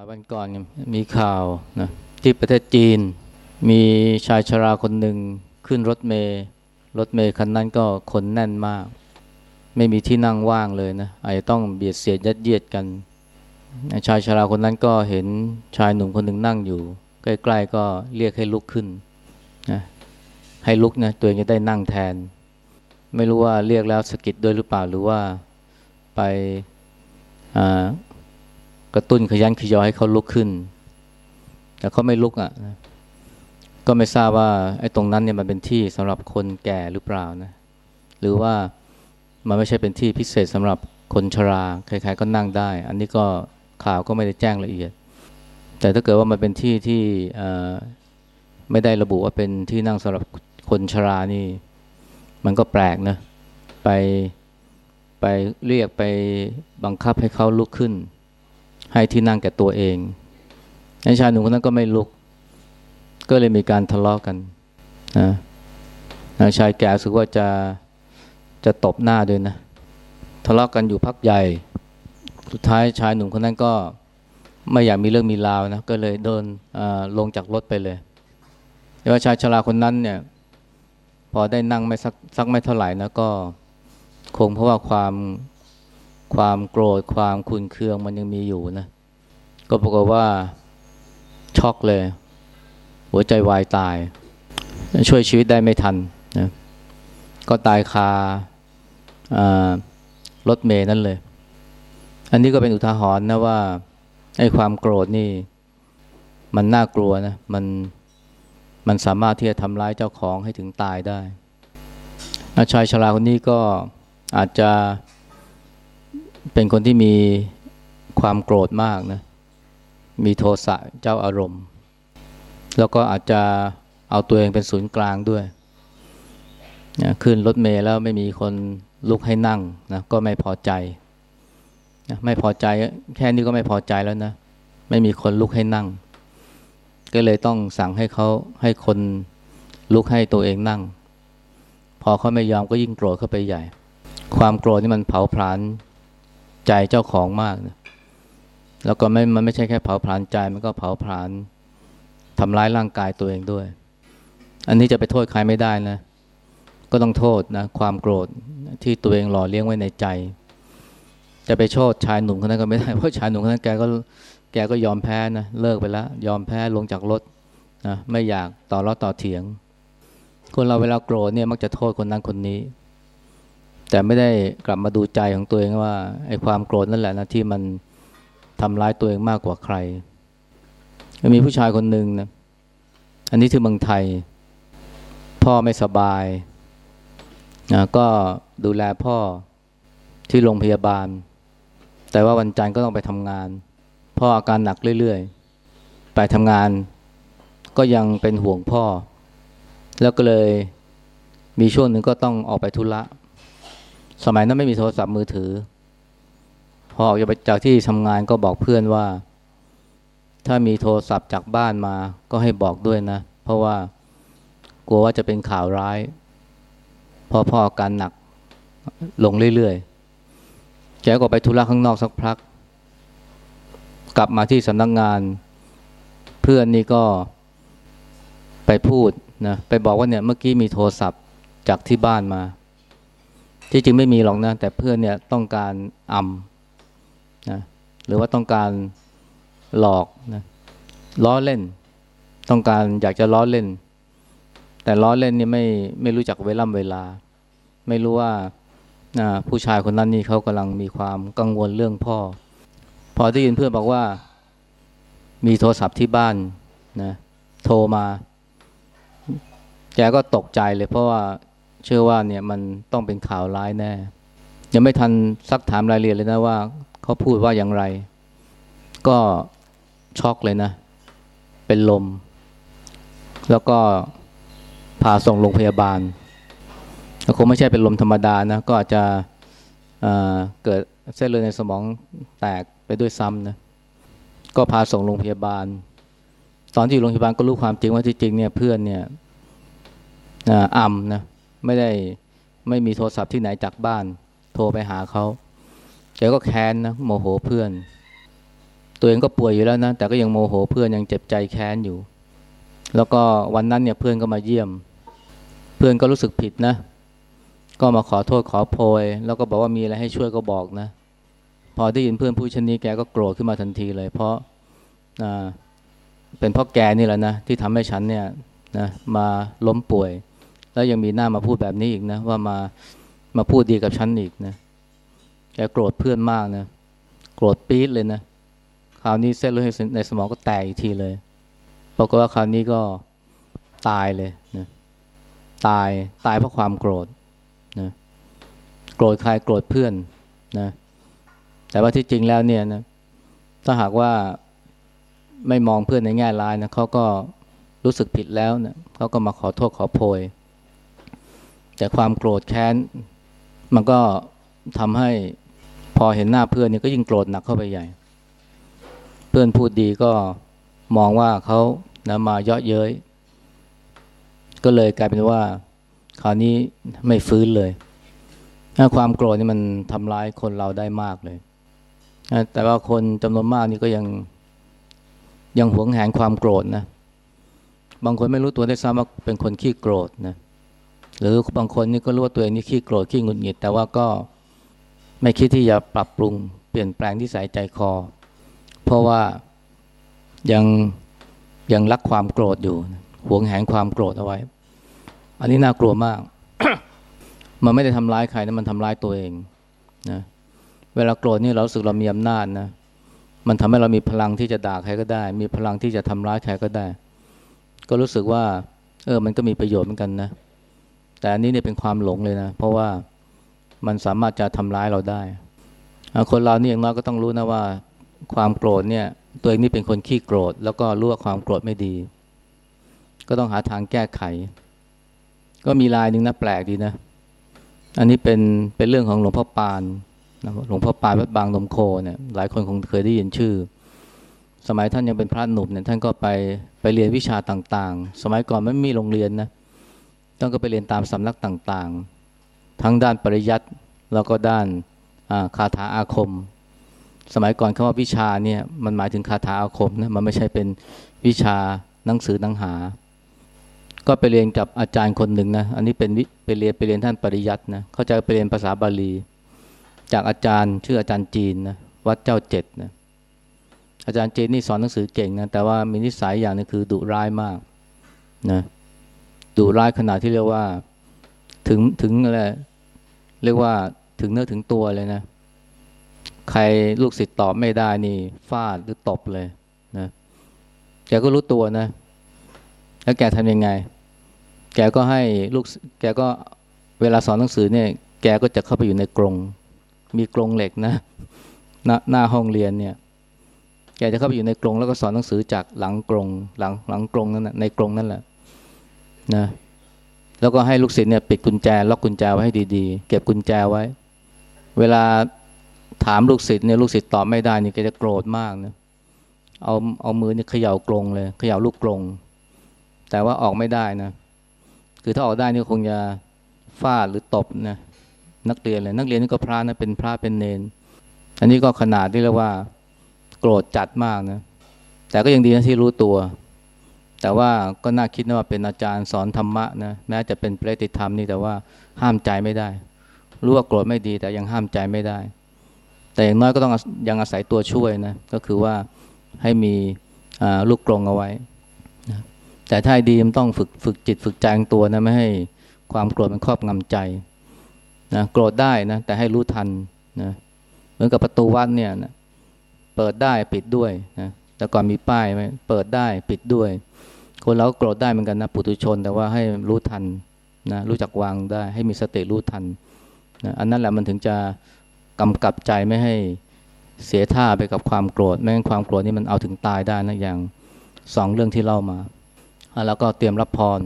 ลายวันก่อนมีข่าวนะที่ประเทศจีน มีชายชราคนหนึ่งขึ้นรถเมย์รถเมย์คันนั้นก็คนแน่นมาก ไม่มีที่นั่งว่างเลยนะอาจจะต้องเบียดเสียดยัดเยียดกัน ชายชราคนนั้นก็เห็นชายหนุ่มคนหนึ่งนั่งอยู่ ใกล้ ๆ ก็เรียกให้ลุกขึ้นนะให้ลุกนะตัวเองจะได้นั่งแทน ไม่รู้ว่าเรียกแล้วสะกิดด้วยหรือเปล่าหรือว่าไปอ่า กระตุ้นขยันขยอยให้เขาลุกขึ้น แต่เขาไม่ลุกอะนะก็ไม่ทราบว่าไอ้ตรงนั้นเนี่ยมันเป็นที่สำหรับคนแก่หรือเปล่านะ หรือว่ามันไม่ใช่เป็นที่พิเศษสำหรับคนชราใครๆก็นั่งได้ อันนี้ก็ข่าวก็ไม่ได้แจ้งละเอียด แต่ถ้าเกิดว่ามันเป็นที่ที่ไม่ได้ระบุว่าเป็นที่นั่งสำหรับคนชรานี่ มันก็แปลกนะไปไปเรียกไปบังคับให้เขาลุกขึ้น ให้ที่นั่งแก่ตัวเองนชายหนุ่มคนนั้นก็ไม่ลุก ก็เลยมีการทะเลาะกกันนะชายแก่สึกว่าจะจะตบหน้าด้วยนะ ทะเลาะกกันอยู่พักใหญ่ สุดท้ายชายหนุ่มคนนั้นก็ไม่อยากมีเรื่องมีราวนะ ก็เลยเดินลงจากรถไปเลยแต่ว่าชายชราคนนั้นเนี่ย พอได้นั่งไม่สักสักไม่เท่าไหร่นะก็คงเพราะว่าความ ความโกรธความคุนเคืองมันยังมีอยู่นะ ก็ปรากฏว่าช็อกเลย หัวใจวายตาย ช่วยชีวิตได้ไม่ทันนะก็ตายคารถเมย์นั่นเลย อันนี้ก็เป็นอุทาหรณ์นะว่าไอ้ความโกรธนี่ มันน่ากลัวนะมันมันสามารถที่จะทำร้ายเจ้าของให้ถึงตายได้ชายชราคนนี้ก็อาจจะ เป็นคนที่มีความโกรธมากนะ มีโทสะเจ้าอารมณ์ แล้วก็อาจจะเอาตัวเองเป็นศูนย์กลางด้วยนะขึ้นรถเมล์แล้วไม่มีคนลุกให้นั่งนะก็ไม่พอใจนะไม่พอใจแค่นี้ก็ไม่พอใจแล้วนะ ไม่มีคนลุกให้นั่ง ก็เลยต้องสั่งให้เขาให้คนลุกให้ตัวเองนั่ง พอเขาไม่ยอมก็ยิ่งโกรธเข้าไปใหญ่ ความโกรธนี่มันเผาผลาญ ใจเจ้าของมากนะแล้วก็ไม่มันไม่ใช่แค่เผาผลาญใจมันก็เผาผลาญทำร้ายร่างกายตัวเองด้วย อันนี้จะไปโทษใครไม่ได้นะ ก็ต้องโทษนะความโกรธที่ตัวเองหล่อเลี้ยงไว้ในใจ จะไปโทษชายหนุ่มคนนั้นก็ไม่ได้เพราะชายหนุ่มคนนั้นแกก็แกก็ยอมแพ้นะเลิกไปแล้วยอมแพ้ลงจากรถนะไม่อยากต่อรอต่อเถียง คนเราเวลาโกรธเนี่ยมักจะโทษคนนั้นคนนี้ แต่ไม่ได้กลับมาดูใจของตัวเองว่าไอ้ความโกรธนั่นแหละนะที่มันทำร้ายตัวเองมากกว่าใคร มีผู้ชายคนหนึ่งนะอันนี้ที่เมืองไทย พ่อไม่สบายนะก็ดูแลพ่อที่โรงพยาบาล แต่ว่าวันจันทร์ก็ต้องไปทำงาน พ่ออาการหนักเรื่อยๆ ไปทำงาน ก็ยังเป็นห่วงพ่อ แล้วก็เลยมีช่วงหนึ่งก็ต้องออกไปธุระ สมัยนั้นไม่มีโทรศัพท์มือถือ พอออกจากที่ทำงานก็บอกเพื่อนว่า ถ้ามีโทรศัพท์จากบ้านมาก็ให้บอกด้วยนะ เพราะว่ากลัวว่าจะเป็นข่าวร้าย พอพ่ออาการหนักลงเรื่อยๆแกก็ไปธุระข้างนอกสักพัก กลับมาที่สำนักงงาน เพื่อนนี่ก็ไปพูดนะไปบอกว่าเนี่ยเมื่อกี้มีโทรศัพท์จากที่บ้านมา ที่จริงไม่มีหรอกนะแต่เพื่อนเนี่ยต้องการอำนะหรือว่าต้องการหลอกนะล้อเล่น ต้องการอยากจะล้อเล่น แต่ล้อเล่นนี่ไม่ไม่รู้จักเวล่ำเวลา ไม่รู้ว่าผู้ชายคนนั้นนี่เขากำลังมีความกังวลเรื่องพ่อ พอได้ยินเพื่อนบอกว่า มีโทรศัพท์ที่บ้านนะโทรมา แกก็ตกใจเลยเพราะว่า เชื่อว่าเนี่ยมันต้องเป็นข่าวร้ายแน่ ยังไม่ทันซักถามรายละเอียดเลยนะว่าเขาพูดว่าอย่างไร ก็ช็อกเลยนะ เป็นลม แล้วก็พาส่งโรงพยาบาลคงไม่ใช่เป็นลมธรรมดานะ ก็อาจจะเเกิดเส้นเลือดในสมองแตกไปด้วยซ้ำนะ ก็พาส่งโรงพยาบาล ตอนที่อยู่โรงพยาบาลก็รู้ความจริงว่าที่จริงเนี่ยเพื่อนเนี่ยอ่ำนะ ไม่ได้ไม่มีโทรศัพท์ที่ไหนจากบ้าน โทรไปหาเขาแกก็แค้นนะโมโหเพื่อน ตัวเองก็ป่วยอยู่แล้วนะ แต่ก็ยังโมโหเพื่อนยังเจ็บใจแค้นอยู่ แล้วก็วันนั้นเนี่ยเพื่อนก็มาเยี่ยม เพื่อนก็รู้สึกผิดนะ ก็มาขอโทษขอโพย แล้วก็บอกว่ามีอะไรให้ช่วยก็บอกนะ พอได้ยินเพื่อนพูดเช่นนี้แกก็โกรธขึ้นมาทันทีเลย เพราะอ่าเป็นเพราะแกนี่แหละนะที่ทำให้ฉันเนี่ยนะมาล้มป่วย แล้วยังมีหน้ามาพูดแบบนี้อีกนะ ว่ามามาพูดดีกับฉันอีกนะแกโกรธเพื่อนมากนะ โกรธปี๊ดเลยนะคราวนี้เส้นเลือดในสมองก็แตกอีกทีเลยปรากฏว่าคราวนี้ก็ตายเลยนะตายตายเพราะความโกรธนะโกรธใครโกรธเพื่อนนะแต่ว่าที่จริงแล้วเนี่ยนะถ้าหากว่าไม่มองเพื่อนในแง่ร้ายนะเขาก็รู้สึกผิดแล้วนะเขาก็มาขอโทษขอโพย แต่ความโกรธแค้น มันก็ทำให้พอเห็นหน้าเพื่อนนี่ก็ยิ่งโกรธหนักเข้าไปใหญ่ เพื่อนพูดดีก็มองว่าเขานะมาเยาะเย้ย ก็เลยกลายเป็นว่าคราวนี้ไม่ฟื้นเลยถ้าความโกรธนี่มันทำร้ายคนเราได้มากเลย แต่ว่าคนจำนวนมากนี่ก็ยังยังหวงแหนความโกรธนะ บางคนไม่รู้ตัวได้ซ้ำว่าเป็นคนขี้โกรธนะ หรือบางคนนี่ก็รู้ว่าตัวเองนี่ขี้โกรธขี้หงุดหงิด แต่ว่าก็ไม่คิดที่จะปรับปรุงเปลี่ยนแปลงที่ใส่ใจคอ เพราะว่ายังยังรักความโกรธอยู่หวงแหนความโกรธเอาไว้ อันนี้น่ากลัวมาก มันไม่ได้ทำร้ายใครนะมันทำร้ายตัวเองนะเวลาโกรธนี่เราสึกเรามีอำนาจนะมันทำให้เรามีพลังที่จะด่าใครก็ได้ มีพลังที่จะทำร้ายใครก็ได้ ก็รู้สึกว่า เออมันก็มีประโยชน์เหมือนกันนะ แต่อันนี้เนี่ยเป็นความหลงเลยนะ เพราะว่ามันสามารถจะทำร้ายเราได้ คนเรานี่อย่างน้อยก็ต้องรู้นะว่า ความโกรธเนี่ย ตัวเองนี่เป็นคนขี้โกรธ แล้วก็รู้ว่าความโกรธไม่ดี ก็ต้องหาทางแก้ไข ก็มีลายหนึ่งนะแปลกดีนะ อันนี้เป็นเป็นเรื่องของหลวงพ่อปานหลวงพ่อปานวัดบางนมโคเนี่ยหลายคนคงเคยได้ยินชื่อ สมัยท่านยังเป็นพระหนุ่มเนี่ยท่านก็ไปไปเรียนวิชาต่างๆ สมัยก่อนไม่มีโรงเรียนนะ ต้องก็ไปเรียนตามสำนักต่างๆ ทั้งด้านปริยัติแล้วก็ด้านคาถาอาคม สมัยก่อนคำว่าวิชาเนี่ยมันหมายถึงคาถาอาคมนะมันไม่ใช่เป็นวิชาหนังสือหนังหา ก็ไปเรียนกับอาจารย์คนหนึ่งนะอันนี้เป็นไปเรียนไปเรียนท่านปริยัตินะเขาจะไปเรียนภาษาบาลี จากอาจารย์ชื่ออาจารย์จีนนะวัดเจ้าเจ็ดนะอาจารย์จีนนี่สอนหนังสือเก่งนะแต่ว่ามีนิสัยอย่างนึงคือดุร้ายมากนะ ดุร้ายขนาดที่เรียกว่า ถึงถึงอะไรเรียกว่าถึงเนื้อถึงตัวเลยนะ ใครลูกศิษย์ตอบไม่ได้นี่ฟาดหรือตบเลยนะแกก็รู้ตัวนะ แล้วแกทำยังไง แกก็ให้ลูกแกก็เวลาสอนหนังสือเนี่ย แกก็จะเข้าไปอยู่ในกรงมีกรงเหล็กนะหน้าหน้าห้องเรียนเนี่ย แกจะเข้าไปอยู่ในกรงแล้วก็สอนหนังสือจากหลังกรงหลังหลังกรงนั่นแหะในกรงนั่นแหละ นะแล้วก็ให้ลูกศิษย์เนี่ยปิดกุญแจล็อกกุญแจไว้ให้ดีๆ เก็บกุญแจไว้ เวลาถามลูกศิษย์เนี่ยลูกศิษย์ตอบไม่ได้นี่แกจะโกรธมากนะเอาเอามือเนี่ยเขย่ากรงเลยเขย่าลูกกรงแต่ว่าออกไม่ได้นะ คือถ้าออกได้นี่คงจะฟาดหรือตบนะนักเรียนเลยนักเรียนนี่ก็พระนะเป็นพระเป็นเนน อันนี้ก็ขนาดที่เรียกว่า โกรธจัดมากนะแต่ก็ยังดีนะที่รู้ตัว แต่ว่าก็น่าคิดนะว่าเป็นอาจารย์สอนธรรมะนะแม้จะเป็นเปรติธรรมนี่แต่ว่าห้ามใจไม่ได้ รู้ว่าโกรธไม่ดีแต่ยังห้ามใจไม่ได้ แต่อย่างน้อยก็ต้องยังอาศัยตัวช่วยนะก็คือว่าให้มีลูกกรงเอาไว้นะแต่ถ้าดีมันต้องฝึกฝึกจิตฝึกใจตัวนะไม่ให้ความโกรธมันครอบงำใจนะโกรธได้นะแต่ให้รู้ทันนะเหมือนกับประตูวัดเนี่ยนะเปิดได้ปิดด้วยนะแต่ก่อนมีป้ายไหมเปิดได้ปิดด้วย คนเราโกรธได้เหมือนกันนะปุถุชน แต่ว่าให้รู้ทันนะรู้จักวางได้ ให้มีสติรู้ทันนะอันนั้นแหละมันถึงจะกำกับใจไม่ให้เสียท่าไปกับความโกรธไม่งั้นความโกรธนี่มันเอาถึงตายได้นะอย่างสองเรื่องที่เล่ามาแล้วก็เตรียมรับพร